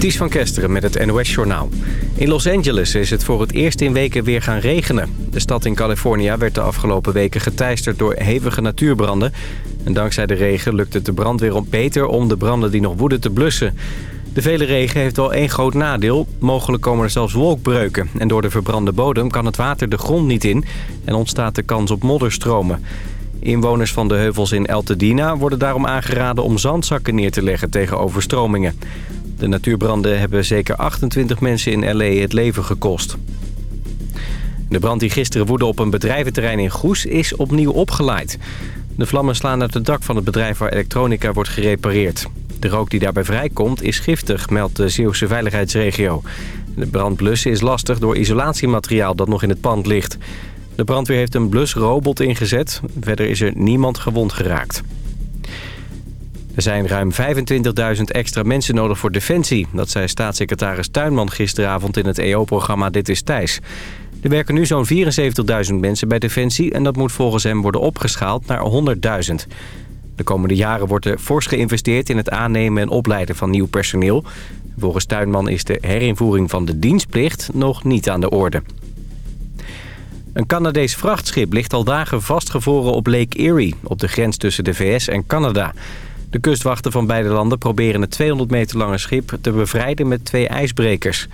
Ties van Kesteren met het NOS-journaal. In Los Angeles is het voor het eerst in weken weer gaan regenen. De stad in California werd de afgelopen weken geteisterd door hevige natuurbranden. En dankzij de regen lukt het de brandweer beter om de branden die nog woeden te blussen. De vele regen heeft wel één groot nadeel. Mogelijk komen er zelfs wolkbreuken. En door de verbrande bodem kan het water de grond niet in... en ontstaat de kans op modderstromen. Inwoners van de heuvels in Altadena worden daarom aangeraden om zandzakken neer te leggen tegen overstromingen. De natuurbranden hebben zeker 28 mensen in L.A. het leven gekost. De brand die gisteren woedde op een bedrijventerrein in Goes is opnieuw opgeleid. De vlammen slaan uit het dak van het bedrijf waar elektronica wordt gerepareerd. De rook die daarbij vrijkomt is giftig, meldt de Zeeuwse veiligheidsregio. De brandblussen is lastig door isolatiemateriaal dat nog in het pand ligt. De brandweer heeft een blusrobot ingezet. Verder is er niemand gewond geraakt. Er zijn ruim 25.000 extra mensen nodig voor Defensie. Dat zei staatssecretaris Tuinman gisteravond in het EO-programma Dit is Thijs. Er werken nu zo'n 74.000 mensen bij Defensie... en dat moet volgens hem worden opgeschaald naar 100.000. De komende jaren wordt er fors geïnvesteerd in het aannemen en opleiden van nieuw personeel. Volgens Tuinman is de herinvoering van de dienstplicht nog niet aan de orde. Een Canadees vrachtschip ligt al dagen vastgevroren op Lake Erie... op de grens tussen de VS en Canada... De kustwachten van beide landen proberen het 200 meter lange schip te bevrijden met twee ijsbrekers.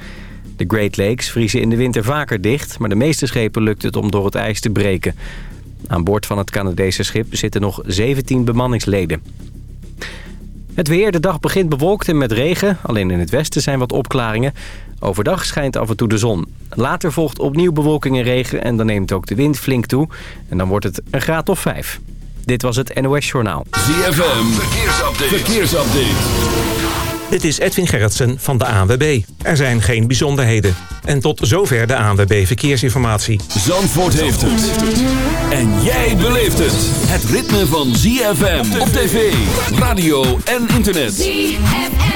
De Great Lakes vriezen in de winter vaker dicht, maar de meeste schepen lukt het om door het ijs te breken. Aan boord van het Canadese schip zitten nog 17 bemanningsleden. Het weer, de dag begint bewolkt en met regen. Alleen in het westen zijn wat opklaringen. Overdag schijnt af en toe de zon. Later volgt opnieuw bewolking en regen en dan neemt ook de wind flink toe. En dan wordt het een graad of 5. Dit was het NOS Journaal. ZFM, verkeersupdate. verkeersupdate. Dit is Edwin Gerritsen van de ANWB. Er zijn geen bijzonderheden. En tot zover de ANWB Verkeersinformatie. Zandvoort heeft het. En jij beleeft het. Het ritme van ZFM op tv, radio en internet. ZFM.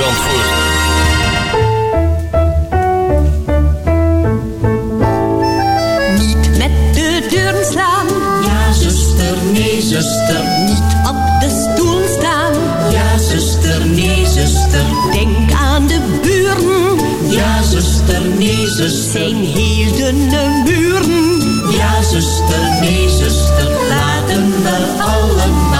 Zandvoort. Niet met de deuren slaan. Ja, zuster, nee, zuster. Niet op de stoel staan. Ja, zuster, nee, zuster. Denk aan de buren. Ja, zuster, nee, zuster. Zijn heel dunne muren. Ja, zuster, nee, zuster. Laten we allemaal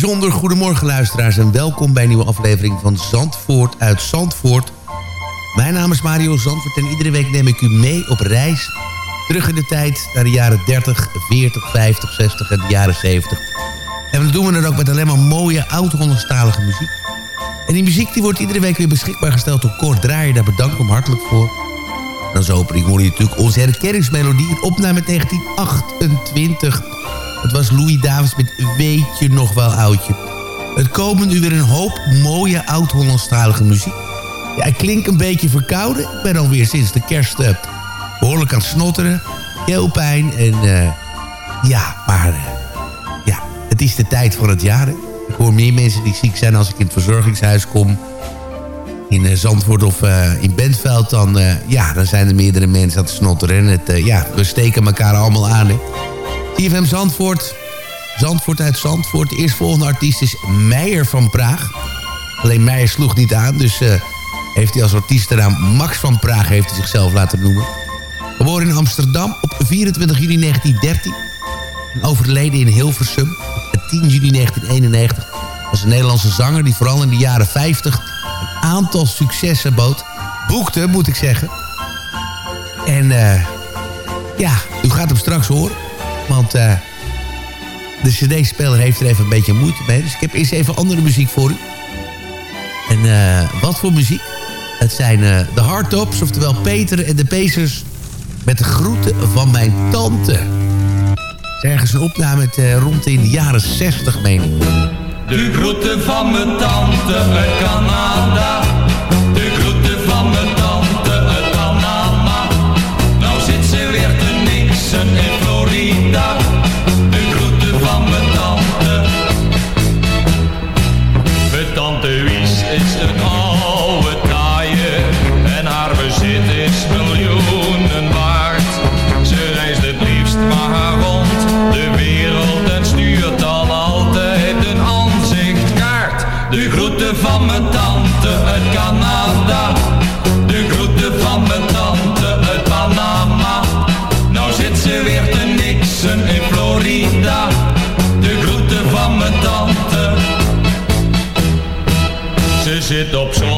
bijzonder goedemorgen luisteraars en welkom bij een nieuwe aflevering van Zandvoort uit Zandvoort. Mijn naam is Mario Zandvoort en iedere week neem ik u mee op reis. Terug in de tijd naar de jaren 30, 40, 50, 60 en de jaren 70. En dat doen we dan ook met alleen maar mooie oud-Hollandstalige muziek. En die muziek die wordt iedere week weer beschikbaar gesteld door Kort Draaier. Daar bedank ik hem hartelijk voor. En als opening hoor je natuurlijk onze herkenningsmelodie. Opname 1928. Het was Louis Davids met Weet je nog wel oudje. Het komen nu weer een hoop mooie oud-Hollandstalige muziek. Ja, ik klink een beetje verkouden. Ik ben alweer sinds de kerst eh, behoorlijk aan het snotteren. Keelpijn en eh, ja, maar eh, ja, het is de tijd van het jaar. Ik hoor meer mensen die ziek zijn als ik in het verzorgingshuis kom. In Zandvoort of in Bentveld, dan, ja, dan zijn er meerdere mensen aan het snotteren. En het, ja, we steken elkaar allemaal aan. TFM Zandvoort. Zandvoort uit Zandvoort. De eerstvolgende artiest is Meijer van Praag. Alleen Meijer sloeg niet aan, dus eh, heeft hij als artiestennaam Max van Praag heeft hij zichzelf laten noemen. Geboren in Amsterdam op 24 juli 1913. En overleden in Hilversum op 10 juli 1991. Was een Nederlandse zanger die vooral in de jaren 50 een aantal successen bood. Boekte, moet ik zeggen. En eh, ja, u gaat hem straks horen. Want eh, de cd-speler heeft er even een beetje moeite mee. Dus ik heb eerst even andere muziek voor u. En eh, wat voor muziek? Het zijn eh, de Hardtops, oftewel Peter en de Pacers... met de groeten van mijn tante. Ergens een opname eh, rond in de jaren 60, meen. De groeten van mijn tante uit Canada. In zit op zondag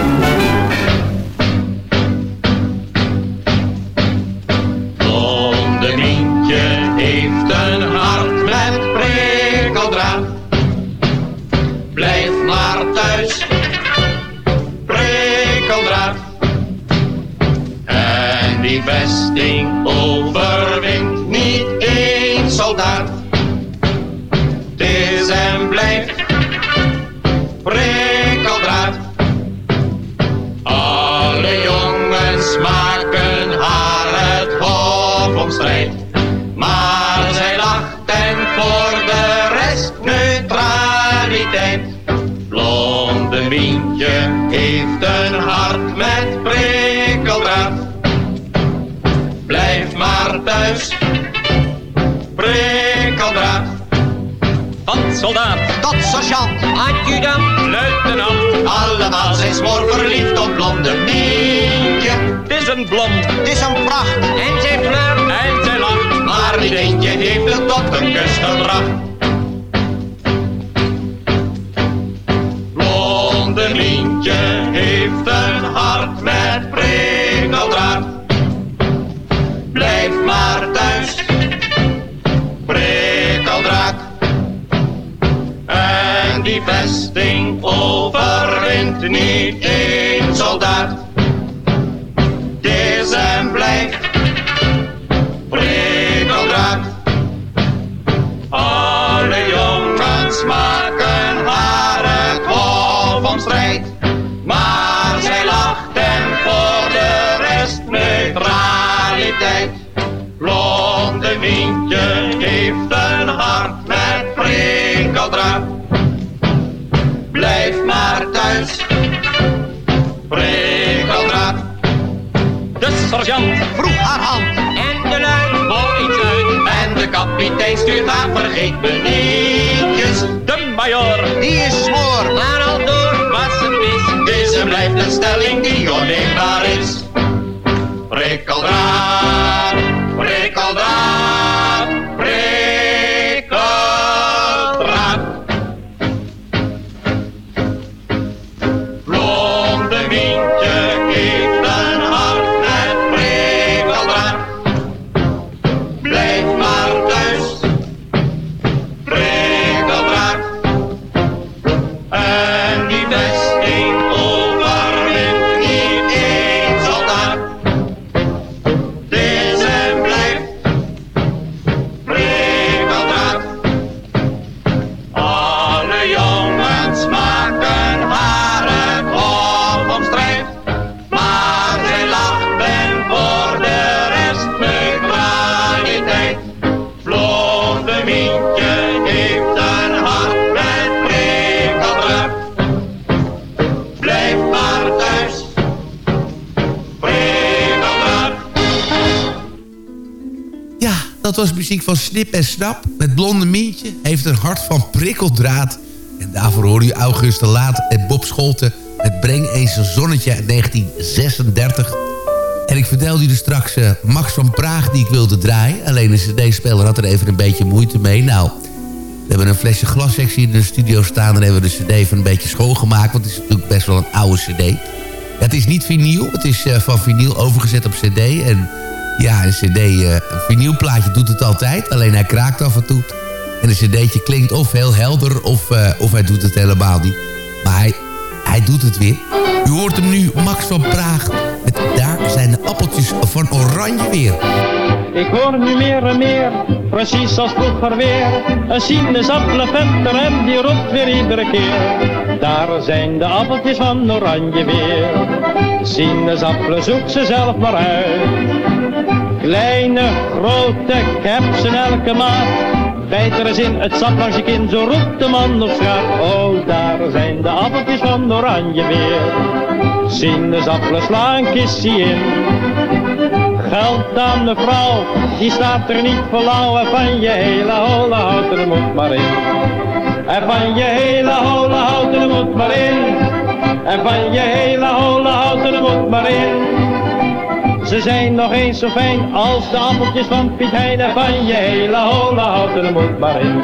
Een hart Blijf maar thuis, prikkeldraad. De sergeant vroeg haar hand en de luid iets uit. En de kapitein stuurt haar vergeet me nietjes. De major Die is smoor, maar al door was het mis. deze blijft een stelling die onneembaar is. Prikkeldraad, muziek van Snip en Snap. Met Blonde Mientje heeft een hart van prikkeldraad. En daarvoor hoorde u Auguste Laat en Bob Scholten... met Breng eens een zonnetje uit 1936. En ik vertelde u dus straks eh, Max van Praag die ik wilde draaien. Alleen de cd-speler had er even een beetje moeite mee. Nou, we hebben een flesje glassectie in de studio staan... en hebben we de cd even een beetje schoongemaakt... want het is natuurlijk best wel een oude cd. Het is niet vinyl, het is eh, van vinyl overgezet op cd... en ja, een cd, eh, een vinylplaatje doet het altijd. Alleen hij kraakt af en toe. En een cd'tje klinkt of heel helder of, eh, of hij doet het helemaal niet. Maar hij, hij doet het weer. U hoort hem nu, Max van Praag. Met Daar zijn de appeltjes van oranje weer. Ik hoor nu meer en meer, precies als vroeger weer. Een sinaasappelevetter en die roept weer iedere keer. Daar zijn de appeltjes van oranje weer. Sinaasappelen zoek ze zelf maar uit. Kleine, grote, ik elke maat. Bijt er eens in het sap langs je kin, zo roept de man op straat. Oh, daar zijn de appeltjes van oranje weer. Sinaasappelen slaan kissie in. Geld aan de vrouw, die staat er niet voor lauw. En van je hele holle houten er moet maar in. En van je hele holle houten er moet maar in. En van je hele holle houten er moet maar in. Ze zijn nog eens zo fijn als de appeltjes van Piet Hein. Van je hele holle houten er moet maar in.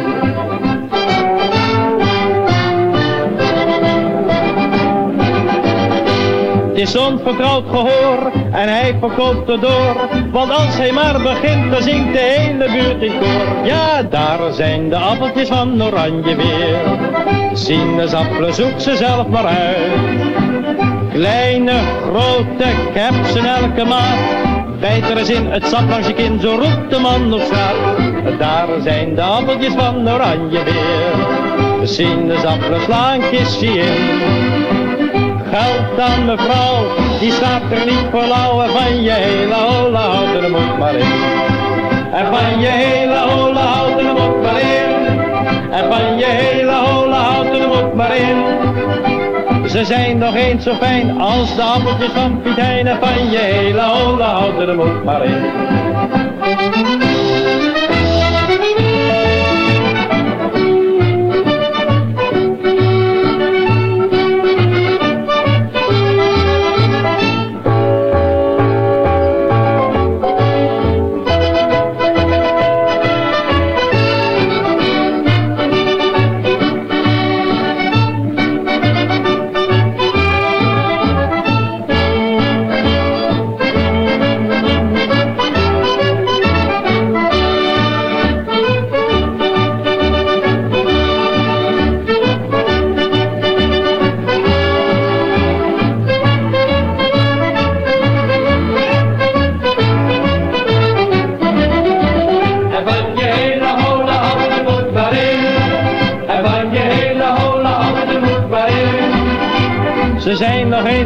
Het is onvertrouwd gehoor en hij verkoopt het door. Want als hij maar begint, dan zingt de hele buurt in koor. Ja, daar zijn de appeltjes van oranje weer. Sinaasappelen zoek ze zelf maar uit. Kleine, grote, ik elke maat. Bijt er eens in het sap langs je kin, zo roept de man op straat. Daar zijn de appeltjes van oranje weer. De sinaasappelen slaan kistje in. Geld aan mevrouw, die staat er niet voor lauw. En van je hele holle houten er moet maar in. En van je hele holle houten er moet maar in. En van je hele holle houten er moet maar in. Ze zijn nog eens zo fijn als de appeltjes van Piet van je hele holle houten er moet maar in.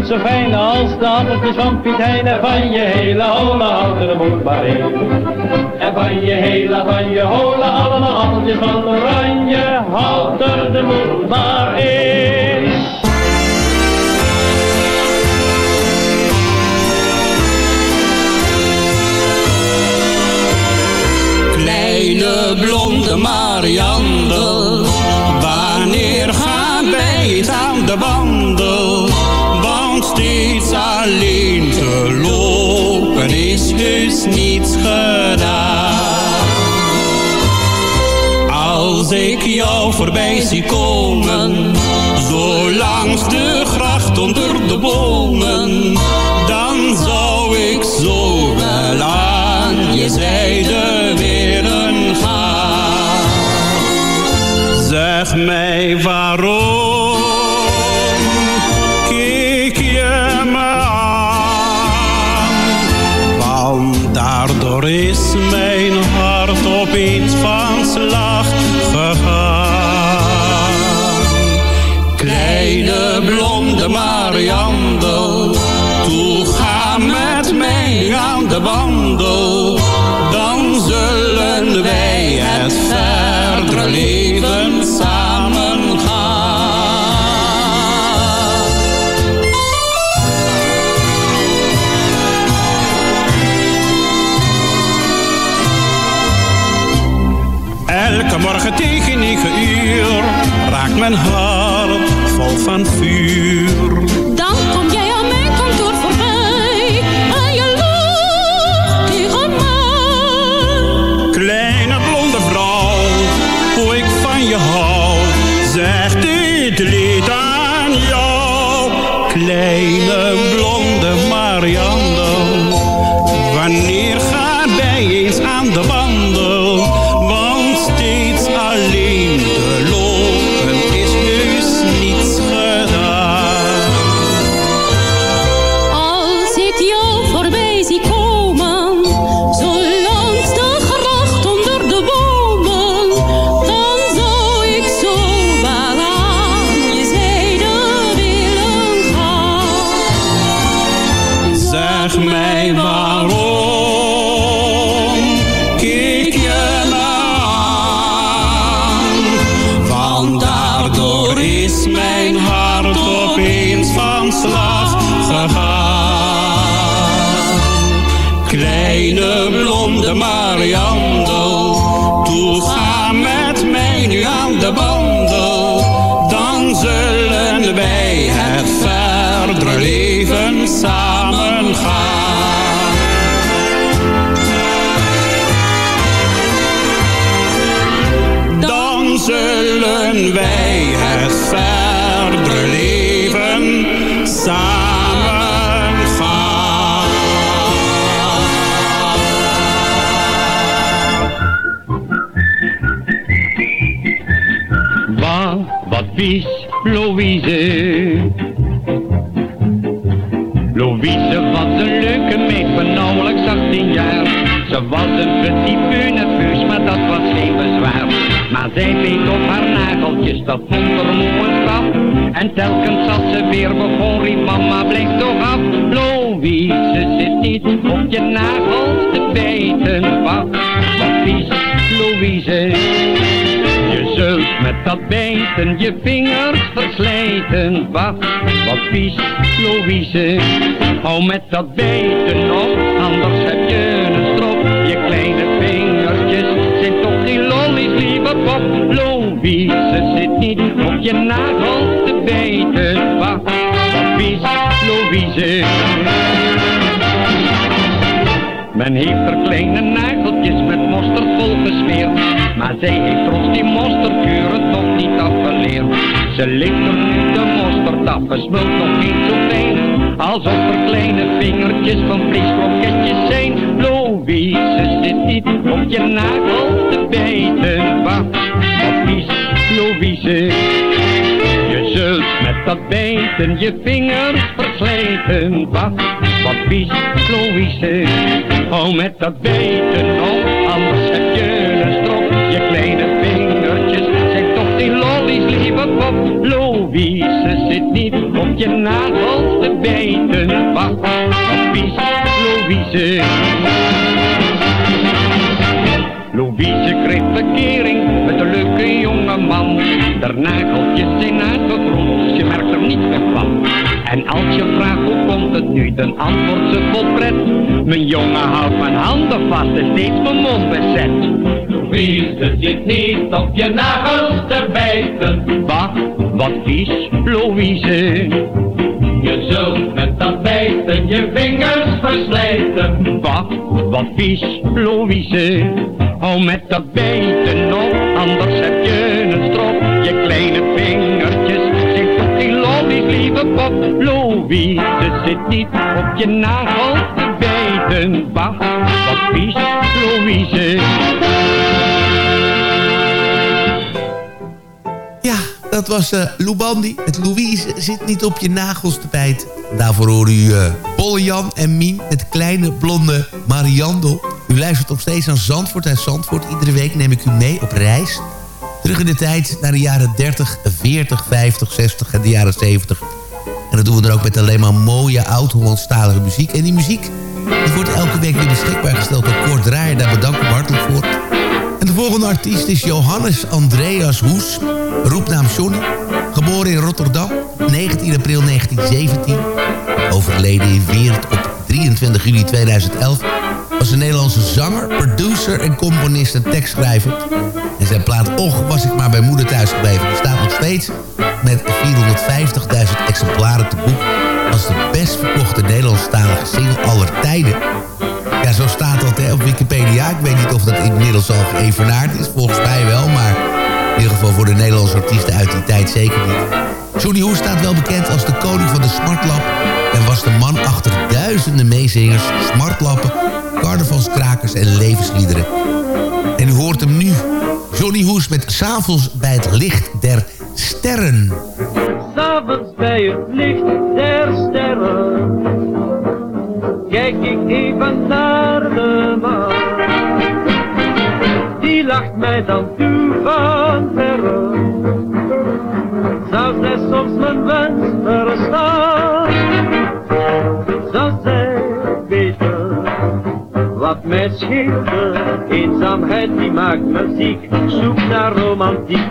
Zo fijn als de appeltjes van Piet Hein. En van je hele holle houten de moed maar in. En van je hele, van je holle, allemaal appeltjes van oranje. Houd er de moed maar in. Kleine blonde Mariandel, wanneer gaan wij aan de wandel? Alleen te lopen is dus niets gedaan. Als ik jou voorbij zie komen, zo langs de gracht onder de bomen, dan zou ik zo wel aan je zijde willen gaan. Zeg mij waarom is mijn hart opeens van slag gegaan. Kleine blonde Mariandel, toe ga met mij aan de wandel. Uur raakt mijn hart vol van vuur. Dan kom jij aan mijn kantoor voorbij en je lacht tegen mij. Kleine blonde vrouw, hoe ik van je hou, zeg dit lied aan jou. Kleine Louise. Louise was een leuke meid van nauwelijks 18 jaar. Ze was een petit nerveus, maar dat was geen bezwaar. Maar zij beet op haar nageltjes, dat vond er moe een. En telkens als ze weer begon, riep mama, blijf toch af. Louise zit niet op je nagels te bijten. Wat, wat Louise. Bijten je vingers verslijten. Wacht, wat vies, Louise. Hou met dat bijten op, anders heb je een strop. Je kleine vingertjes zijn toch geen lollies, lieve pop. Louise zit niet op je nagels te bijten. Wacht, wat vies, Louise. Men heeft er kleine nageltjes met mosterd vol gesmeerd. Maar zij heeft trots die mosterdkuren Ze ligt er nu de mosterd af, gesmuld nog niet zo fijn. Alsof er kleine vingertjes van vleeskroketjes zijn. Louise zit niet op je nagel te bijten. Wacht, wat vies, Louise. Je zult met dat bijten je vingers verslijten. Wacht, wat vies, Louise. Hou met dat bijten die lollies, lieve pop. Louise zit niet op je nagels te bijten. Wacht, vies, Louise. Louise kreeg verkering met een leuke jonge man. De nageltjes zijn uitgegroeid, je merkt er niet meer van. En als je vraagt hoe komt het nu, dan antwoordt ze vol pret. Mijn jongen houdt mijn handen vast en steeds mijn mond bezet. Louise zit niet op je nagels te bijten. Wacht, wat vies, Louise. Je zult met dat bijten je vingers verslijten. Wacht, wat vies, Louise. Hou met dat bijten op, anders heb je een strop. Je kleine vingertjes zit op die lollies, lieve pop. Louise zit niet op je nagels te bijten. Wacht, wat vies, Louise. Dat was Lou Bandy. Het Louise zit niet op je nagels te bijten. Daarvoor horen u Jan en Mien, het kleine blonde Mariando. U luistert nog steeds aan Zandvoort uit Zandvoort. Iedere week neem ik u mee op reis. Terug in de tijd naar de jaren 30, 40, 50, 60 en de jaren 70. En dat doen we dan ook met alleen maar mooie oud-Hollandstalige muziek. En die muziek die wordt elke week weer beschikbaar gesteld door Kort Draaier. Daar bedank ik hartelijk voor. En de volgende artiest is Johannes Andreas Hoes, roepnaam Johnny. Geboren in Rotterdam, 19 april 1917. Overleden in Weert op 23 juli 2011. Was een Nederlandse zanger, producer en componist en tekstschrijver. En zijn plaat Och was ik maar bij moeder thuis gebleven. Staat nog steeds met 450.000 exemplaren te boek... als de best verkochte Nederlandstalige single aller tijden. Ja, zo staat dat hè, op Wikipedia. Ik weet niet of dat inmiddels al geëvenaard is. Volgens mij wel, maar in ieder geval voor de Nederlandse artiesten uit die tijd zeker niet. Johnny Hoes staat wel bekend als de koning van de smartlap... en was de man achter duizenden meezingers, smartlappen... carnavalskrakers en levensliederen. En u hoort hem nu. Johnny Hoes met S'avonds bij het licht der sterren. S'avonds bij het licht der sterren Kijk ik even naar de maan Die lacht mij dan toe van mijn wens verstaan Zou zij weten wat mij scheelde Eenzaamheid die maakt me ziek. Zoek naar romantiek.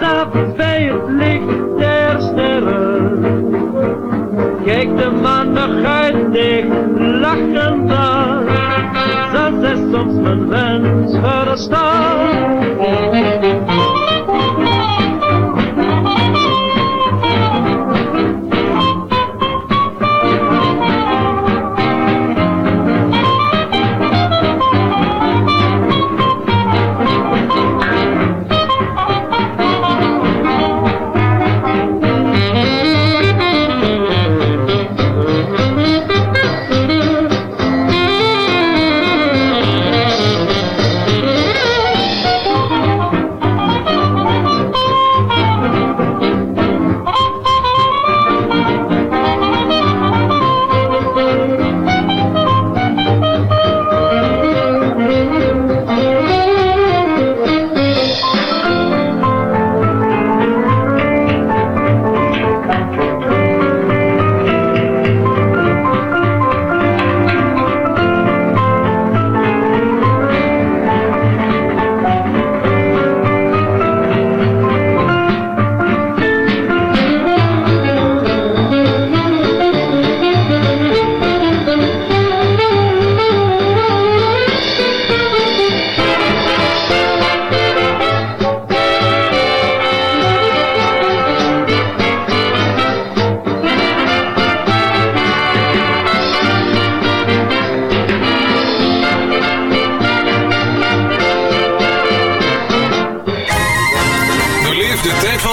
S'avonds bij het licht der sterren. Kijk de maan nog uit dicht lachend aan. Zal zij soms mijn wens verstaan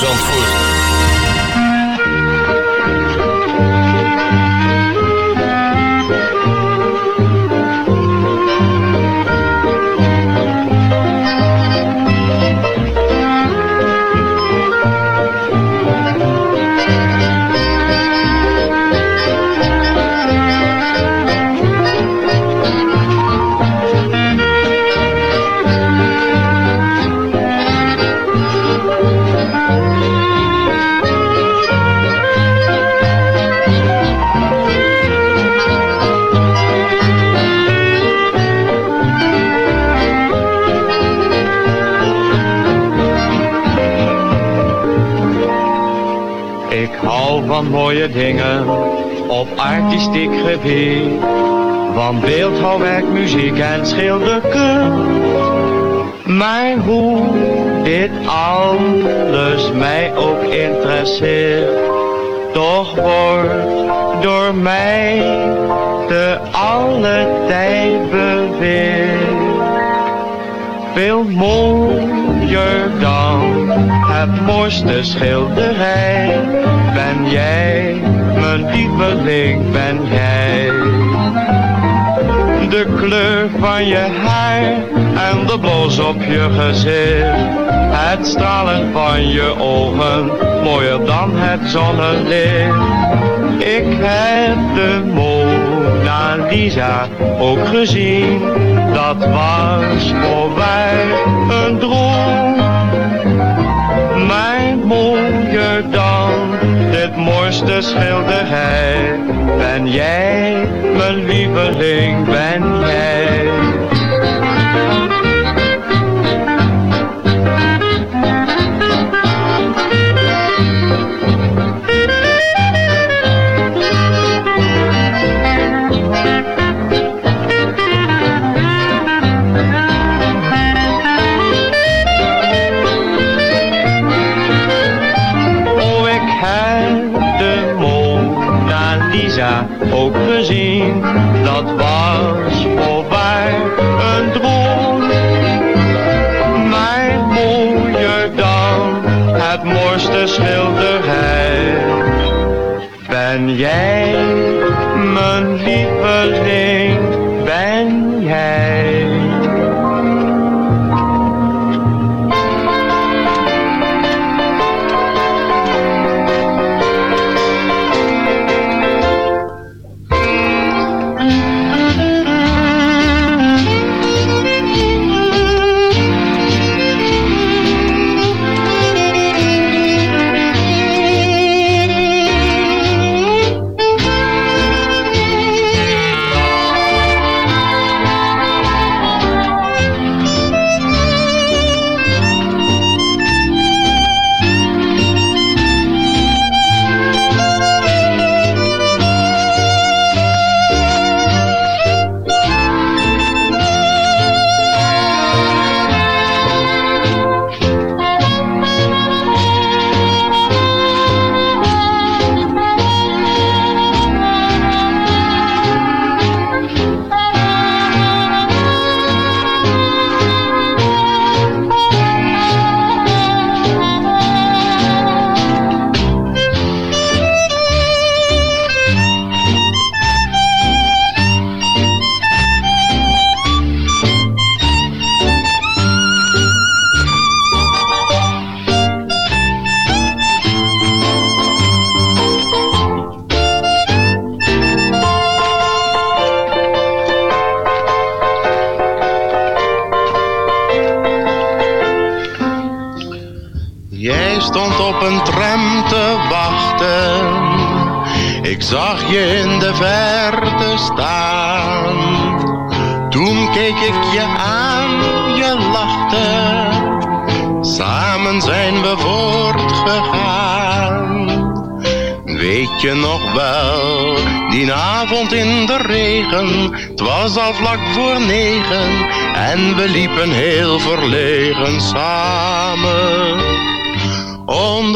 Zandvoort. Mooie dingen op artistiek gebied. Van beeldhouwwerk, muziek en schilderkunst. Maar hoe dit alles mij ook interesseert. Toch wordt door mij te alle tijd beweerd. Veel mooier dan het mooiste schilderij. Ben jij, mijn lieveling, ben jij. De kleur van je haar en de blos op je gezicht. Het stralen van je ogen, mooier dan het zonnelicht. Ik heb de Mona Lisa ook gezien, dat was voor mij een droom. Mooier dan dit mooiste schilderij, ben jij, mijn lieveling, ben jij. Schilderij. Ben jij, mijn lieveling,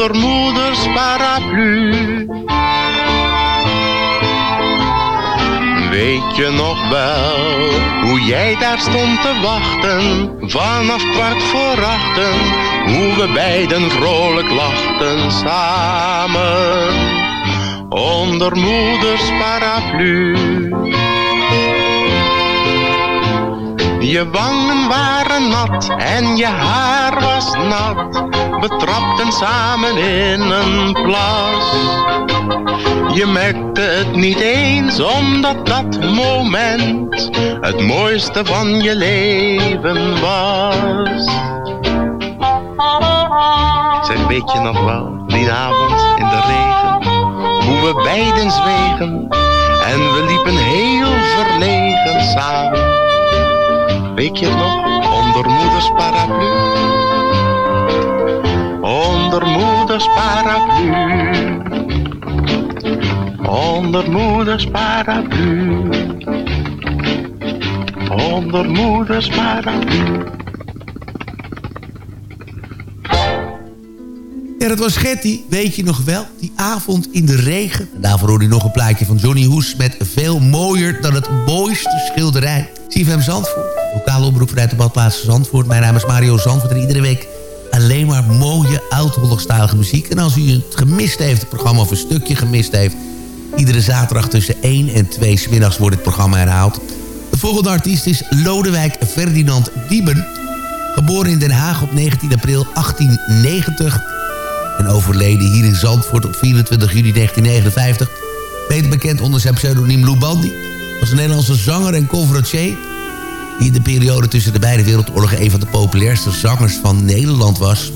onder moeders paraplu. Weet je nog wel hoe jij daar stond te wachten vanaf kwart voor achten? Hoe we beiden vrolijk lachten samen onder moeders paraplu. Je wangen waren nat en je haar was nat. We trapten samen in een plas. Je merkte het niet eens, omdat dat moment het mooiste van je leven was. Zeg, weet je nog wel, die avond in de regen, hoe we beiden zwegen en we liepen heel verlegen samen. Weet je het nog, onder moeders paraplu? Onder moeders paraplu. Onder moeders paraplu. Onder moeders paraplu. Ja, dat was Getty, weet je nog wel? Die avond in de regen. En daarvoor hoorde nog een plaatje van Johnny Hoes... met veel mooier dan het mooiste schilderij. CFM Zandvoort, lokale omroep vanuit de badplaats Zandvoort. Mijn naam is Mario Zandvoort en iedere week alleen maar mooie oud-Hollandstalige muziek. En als u het gemist heeft, het programma of een stukje gemist heeft... iedere zaterdag tussen 1 en 2 smiddags wordt het programma herhaald. De volgende artiest is Lodewijk Ferdinand Dieben... Geboren in Den Haag op 19 april 1890 en overleden hier in Zandvoort op 24 juli 1959. Beter bekend onder zijn pseudoniem Lou Bandy. Was een Nederlandse zanger en conferencier... die in de periode tussen de beide wereldoorlogen... een van de populairste zangers van Nederland was.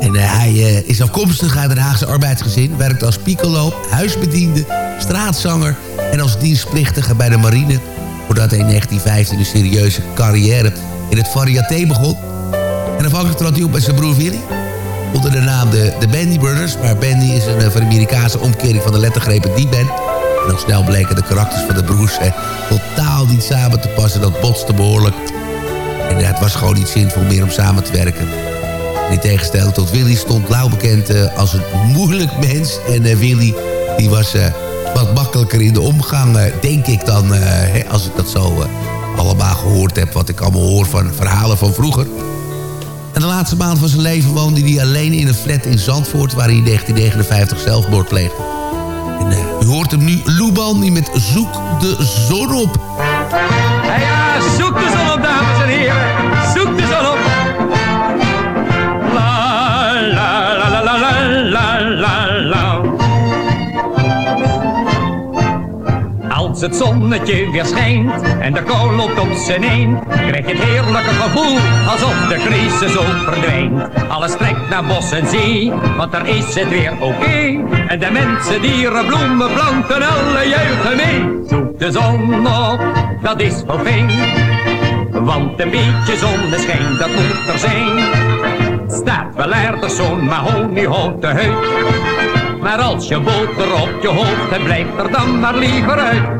En uh, hij uh, is afkomstig uit een Haagse arbeidsgezin... werkte als piccolo, huisbediende, straatzanger... en als dienstplichtige bij de marine... voordat hij in 1915 een serieuze carrière in het variété begon. En afhankelijk trad hij op met zijn broer Willy onder de naam de, de Bandy Brothers. Maar Bandy is een uh, van Amerikaanse omkering van de lettergrepen die Ben. En snel bleken de karakters van de broers eh, totaal niet samen te passen. Dat botste behoorlijk. En het was gewoon niet zinvol meer om samen te werken. En in tegenstelling tot Willy stond Lau bekend uh, als een moeilijk mens. En Willy die was wat makkelijker in de omgang, denk ik dan... Hè, als ik dat zo allemaal gehoord heb, wat ik allemaal hoor van verhalen van vroeger... En de laatste maand van zijn leven woonde hij alleen in een flat in Zandvoort... waar hij in 1959 zelfmoord pleegde. U hoort hem nu, die met Zoek de Zon op. Ja, zoek de zon op, dames en heren. Als het zonnetje weer schijnt en de kou loopt op zijn een, krijg je het heerlijke gevoel alsof de crisis ook verdwijnt. Alles trekt naar bos en zee, want daar is het weer oké. En de mensen, dieren, bloemen, planten, alle juichen mee. Zoek de zon op, dat is wel fijn. Want een beetje zonneschijn, dat moet er zijn. Staat wel ergens zo'n mahoniehouten huid. Maar als je boter op je hoofd hebt, blijf er dan maar liever uit.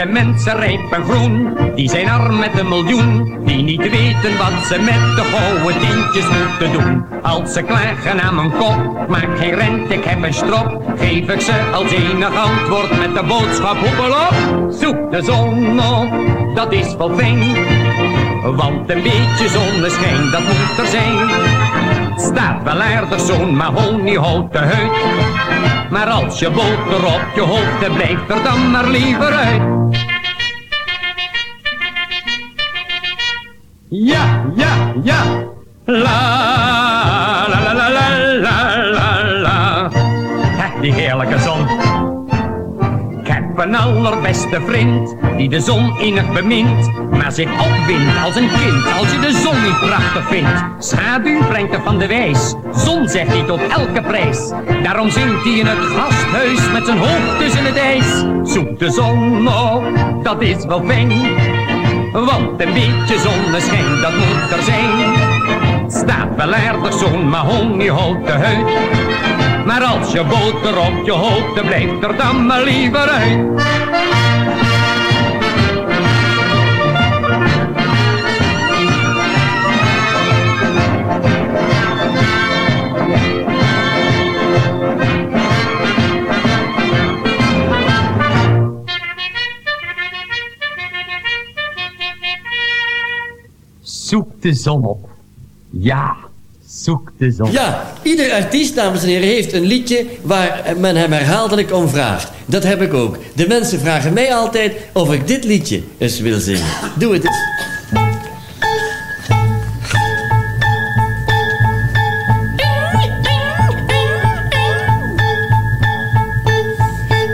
Ken mensen rijp en groen, die zijn arm met een miljoen. Die niet weten wat ze met de gouden tientjes moeten doen. Als ze klagen aan mijn kop, maak geen rent, ik heb een strop. Geef ik ze als enig antwoord met de boodschap hoepel op. Zoek de zon op, dat is wel fijn. Want een beetje zonneschijn, dat moet er zijn. Staat wel aardig zo'n mahoniehouten huid. Maar als je boter op je hoofd hebt, blijf er dan maar liever uit. Ja, ja, ja. La, la, la, la, la, la, la. Ha, die heerlijke zon. Ik heb een allerbeste vriend, die de zon innig bemint, maar zich opwindt als een kind als je de zon niet prachtig vindt. Schaduw brengt er van de wijs, zon zegt hij tot elke prijs. Daarom zingt hij in het gasthuis met zijn hoofd tussen het ijs. Zoek de zon op, dat is wel fijn, want een beetje zonneschijn, dat moet er zijn. Staat wel aardig zo'n mahoniehouten huid. Maar als je boter op je hoofd, blijft er dan maar liever uit. Zoek de zon op. Ja, zoek de zon. Ja, ieder artiest, dames en heren, heeft een liedje waar men hem herhaaldelijk om vraagt. Dat heb ik ook. De mensen vragen mij altijd of ik dit liedje eens wil zingen. Doe het eens.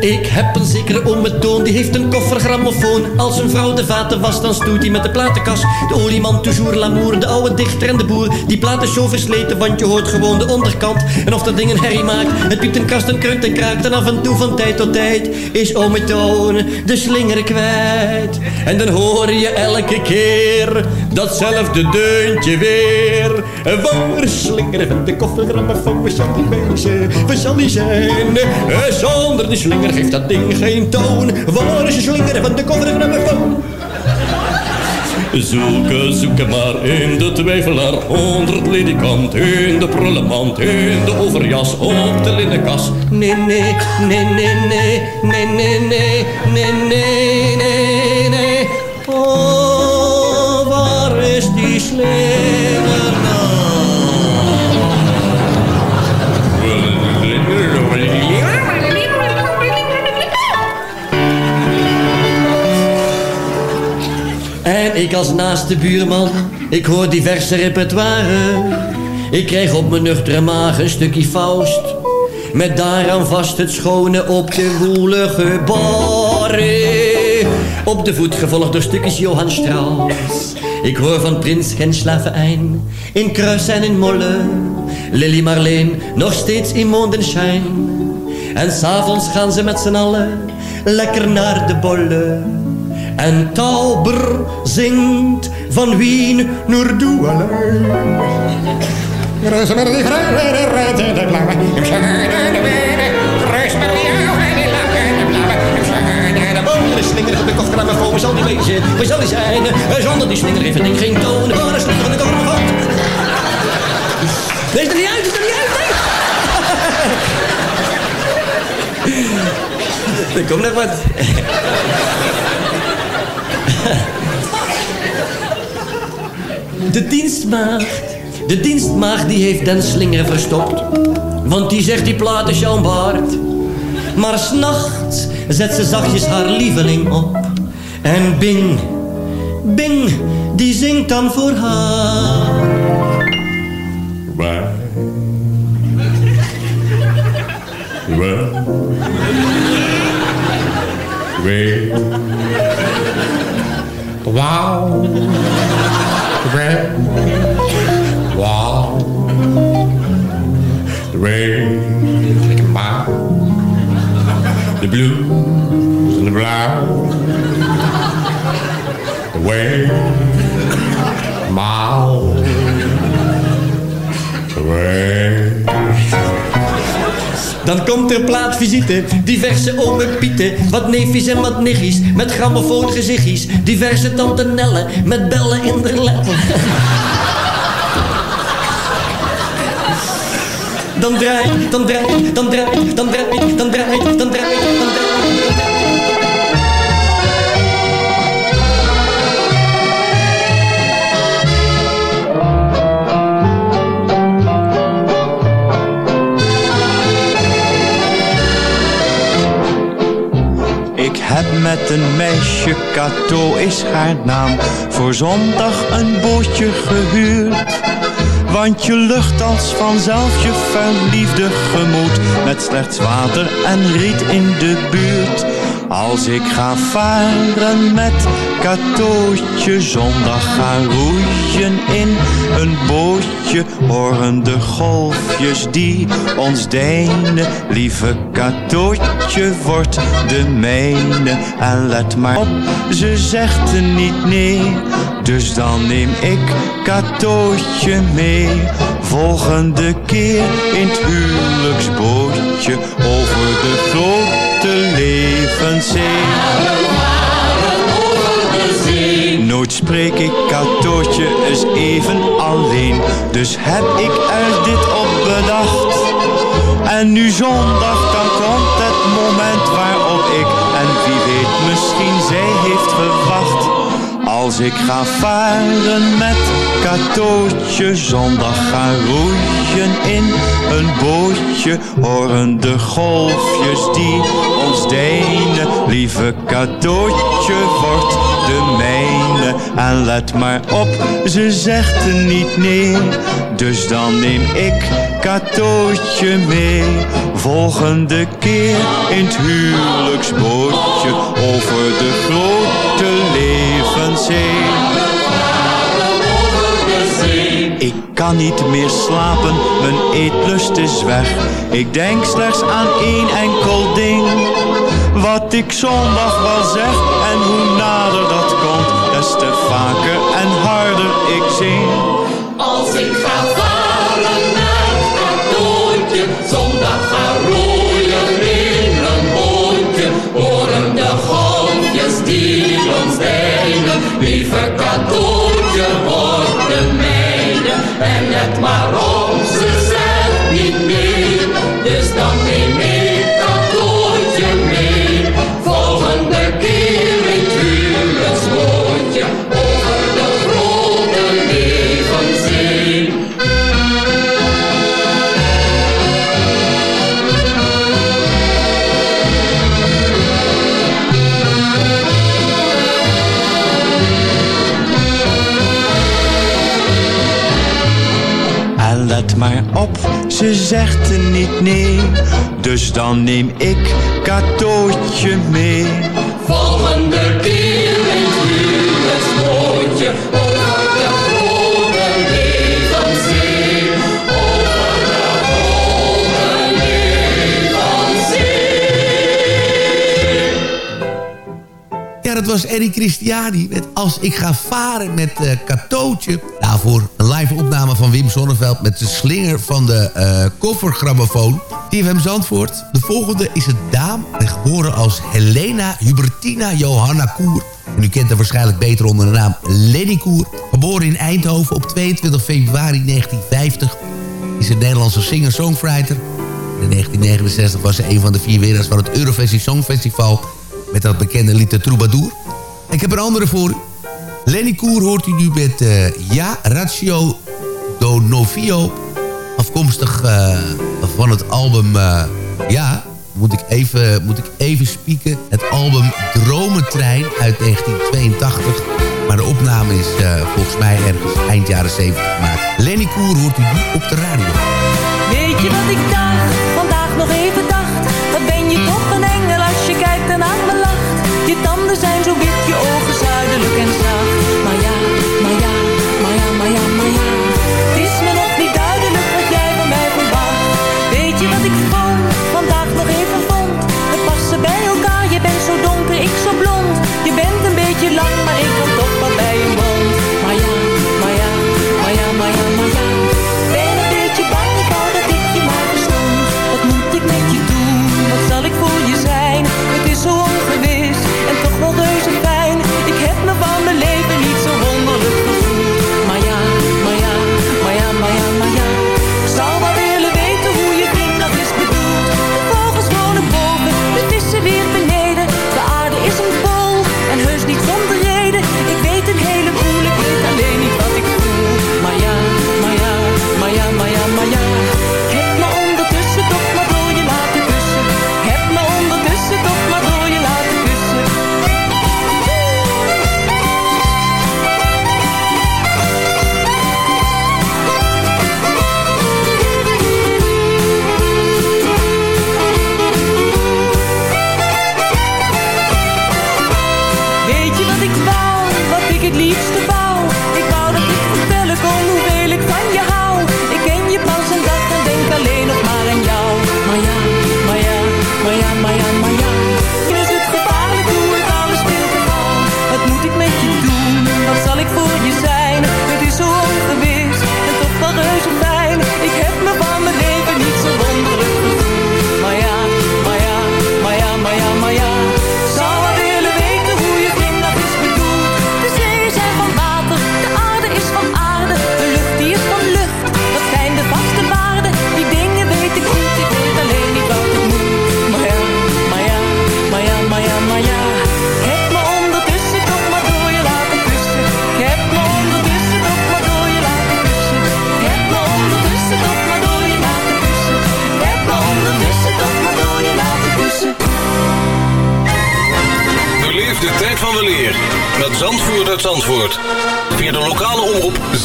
Ik heb een zekere oom met toon, die heeft een koffergrammofoon. Als een vrouw de vaten was, dan stoot hij met de platenkast. De olieman, toujours l'amour, de oude dichter en de boer. Die platen zo versleten, want je hoort gewoon de onderkant. En of dat ding een herrie maakt, het piept een kast en kreunt en kraakt. En af en toe van tijd tot tijd is oom met toon de slinger kwijt. En dan hoor je elke keer datzelfde deuntje weer. Waar slingeren van de koffergrammofoon, waar zal die wezen, waar zal die zijn? Eh, Zonder de slinger geeft dat ding geen toon. Waar is de slinger van de koffergrammofoon? Zoeken, zoeken maar in de twijfelaar, honderd ledikant, in de prullenmand, in de overjas, op de linnenkas. Nee, nee, nee, nee, nee, nee, nee, nee, nee, nee, nee, nee. Oh, is die slinger En ik als naaste buurman, ik hoor diverse repertoire. Ik krijg op mijn nuchtere maag een stukje Faust. Met daaraan vast het schone op de woelige barre. Op de voet gevolgd door stukjes Johann Strauss. Ik hoor van Prins geen Slavijn. In Kruis en in Molle. Lily Marleen nog steeds in mondenschijn. En s'avonds gaan ze met z'n allen lekker naar de bolle. En Tauber zingt van Wien naar Douala. De slinger van de koffergrammofoon, waar zal die wezen? Waar zal die zijn? Die slinger heeft ding geen toon. Is de slinger? Nee, is er niet uit, is er niet uit, nee! Er komt nog wat. De dienstmaagd, de dienstmaagd die heeft den slinger verstopt. Want die zegt die plaat is jouw baard. Maar s'nachts zet ze zachtjes haar lieveling op. En Bing, die zingt dan voor haar. Waar? Waar? Wee. Wauw. Wauw. Wee. De blues de blauw. The way. Dan komt er plaatvisite, diverse ome Pieten, wat neefjes en wat nichtjes, met grammofoongezichtjes, diverse tante Nellen, met bellen in de leppen. Dan draait, dan draait, dan draait, dan draait, dan draait, dan met een meisje, Kato is haar naam, voor zondag een bootje gehuurd. Want je lucht als vanzelf je verliefde gemoed, met slechts water en riet in de buurt. Als ik ga varen met katootje, zondag ga roeien in een bootje, horen de golfjes die ons deinen. Lieve katootje wordt de mijne en let maar op, ze zegt niet nee. Dus dan neem ik katootje mee. Volgende keer in het huwelijksbootje over de grote levenszee. Nooit spreek ik katootje eens even alleen. Dus heb ik er dit op bedacht. En nu zondag, dan komt het moment waarop ik, en wie weet, misschien zij heeft gewacht. Als ik ga varen met katootje, zondag ga roeien in een bootje, horen de golfjes die ons deinen. Lieve katootje wordt de mijne, en let maar op, ze zegt er niet nee. Dus dan neem ik katootje mee, volgende keer in het huwelijksbootje, over de grote levenszee. Ik kan niet meer slapen, mijn eetlust is weg. Ik denk slechts aan één enkel ding. Wat ik zondag wel zeg en hoe nader dat komt, des te vaker en harder ik zing. Als ik ga 总 ze zegt er niet nee. Dus dan neem ik katootje mee. Volgende keer in het huwelijksbootje over de grote levenszee. Over de grote levenszee. Ja, dat was Eddie Christiani met Als ik ga varen met eh Katootje. Daarvoor een live opname van Wim Sonneveld... met de slinger van de eh koffergrammofoon. TFM Zandvoort. De volgende is een dame, geboren als Helena Hubertina Johanna Koer. U kent haar waarschijnlijk beter onder de naam Lenny Koer. Geboren in Eindhoven op 22 februari 1950... is een Nederlandse singer-songwriter... In 1969 was ze een van de vier winnaars van het Eurovisie Songfestival... met dat bekende lied de Troubadour. Ik heb een andere voor u. Lenny Koer hoort u nu met eh, Ja Ratio Do Novio. Afkomstig eh, van het album... eh, ja, moet ik, even, moet ik even spieken. Het album Dromentrein uit 1982. Maar de opname is volgens mij ergens eind jaren 70 gemaakt. Lenny Koer hoort u nu op de radio. Weet je wat ik dacht, vandaag nog even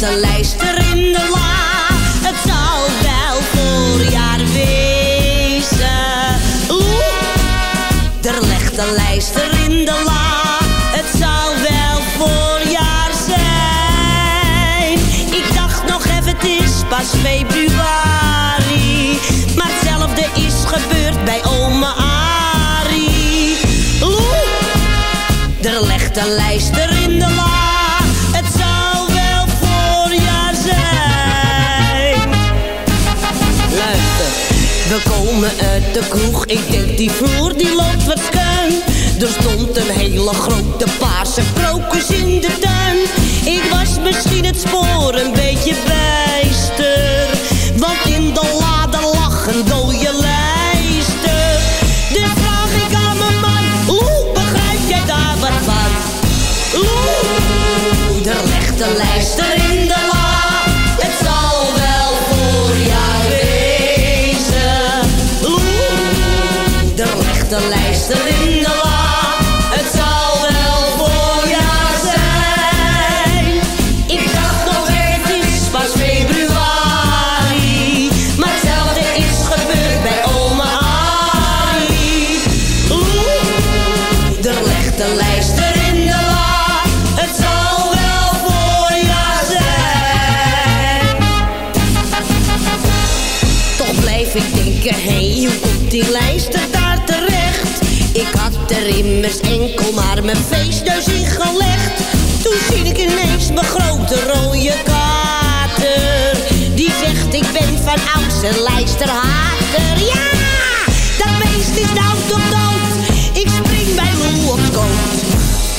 Er een lijster in de la. Het zal wel voorjaar wezen. Oeh, er ligt een lijster in de la. Het zal wel voorjaar zijn. Ik dacht nog even, het is pas februari. Maar hetzelfde is gebeurd bij oma Arie. Oeh, er ligt een lijster in de la. Komen uit de kroeg. Ik denk die vloer die loopt wat schuin. Er stond een hele grote paarse krokus in de tuin. Ik was misschien het spoor een beetje bijster. Want in de lade lag een dode lijster. Dus vraag ik aan mijn man, oeh, begrijp jij daar wat van? Oeh, er ligt een lijster in die lijster daar terecht? Ik had er immers enkel maar mijn feestneus in gelegd. Toen zie ik ineens mijn grote rode kater. Die zegt, ik ben van ouds een lijsterhater. Ja, dat beest is nou toch dood. Ik spring bij Lou op.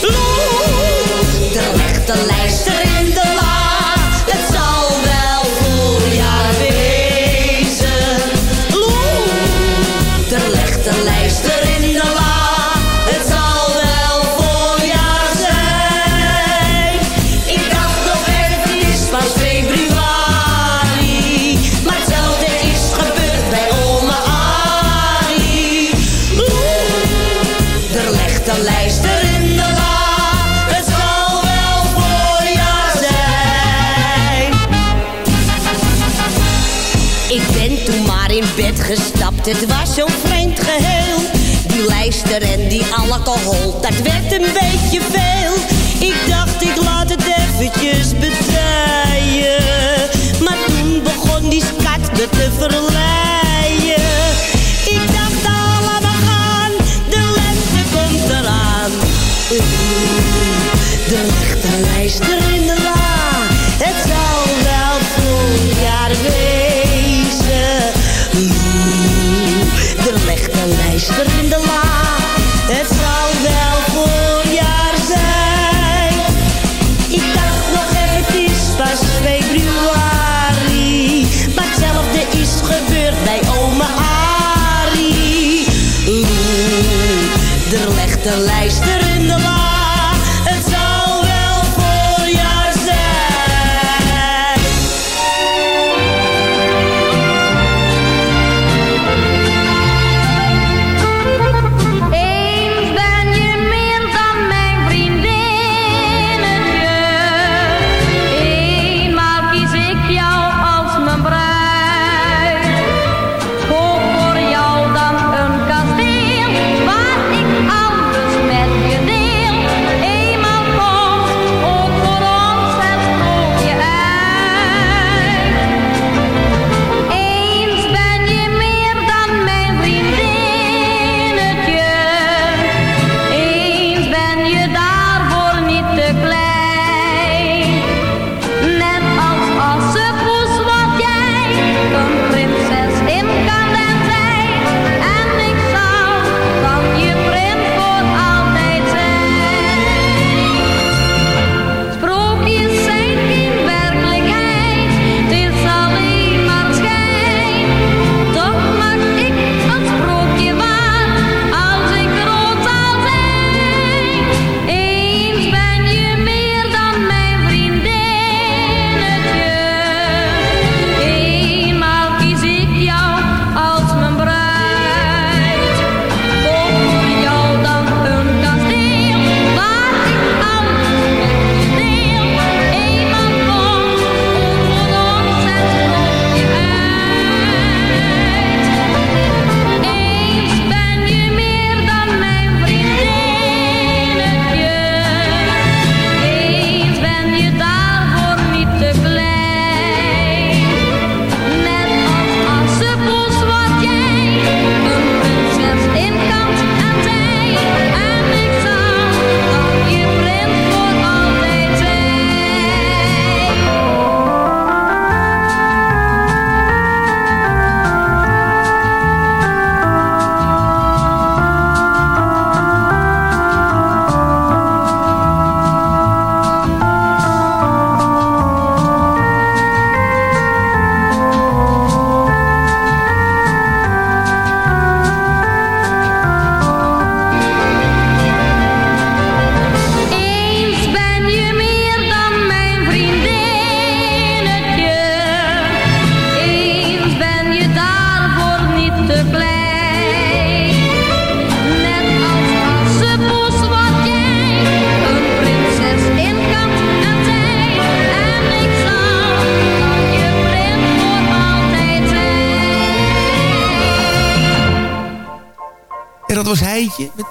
Lou, er ligt een lijster in de gestapt, het was zo'n vreemd geheel. Die lijster en die alcohol, dat werd een beetje veel. Ik dacht, ik laat het eventjes bedijen. Maar toen begon die skat me te verleiden. Ik dacht, alle we gaan, de lente komt eraan. Er ligt een lijster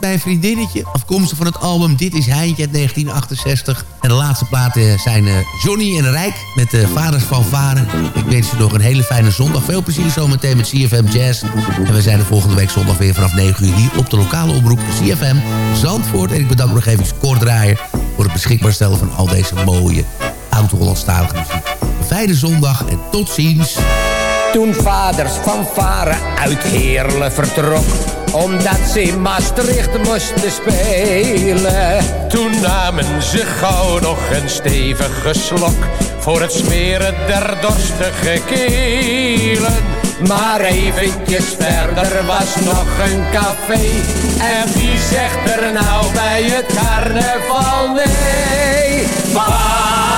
mijn vriendinnetje. Afkomstig van het album Dit is Heintje uit 1968. En de laatste platen zijn eh, Johnny en Rijk met de Vaders van Varen. Ik wens je nog een hele fijne zondag. Veel plezier zometeen met CFM Jazz. En we zijn er volgende week zondag weer vanaf 9 uur hier op de lokale omroep CFM Zandvoort. En ik bedank nog even Kort Draaier voor het beschikbaar stellen van al deze mooie oud-Hollandstalige muziek. Fijne zondag en tot ziens. Toen vaders van Varen uit Heerlen vertrok omdat ze in Maastricht moesten spelen. Toen namen ze gauw nog een stevige slok voor het smeren der dorstige kelen. Maar eventjes verder was nog een café. En wie zegt er nou bij het carnaval nee? Van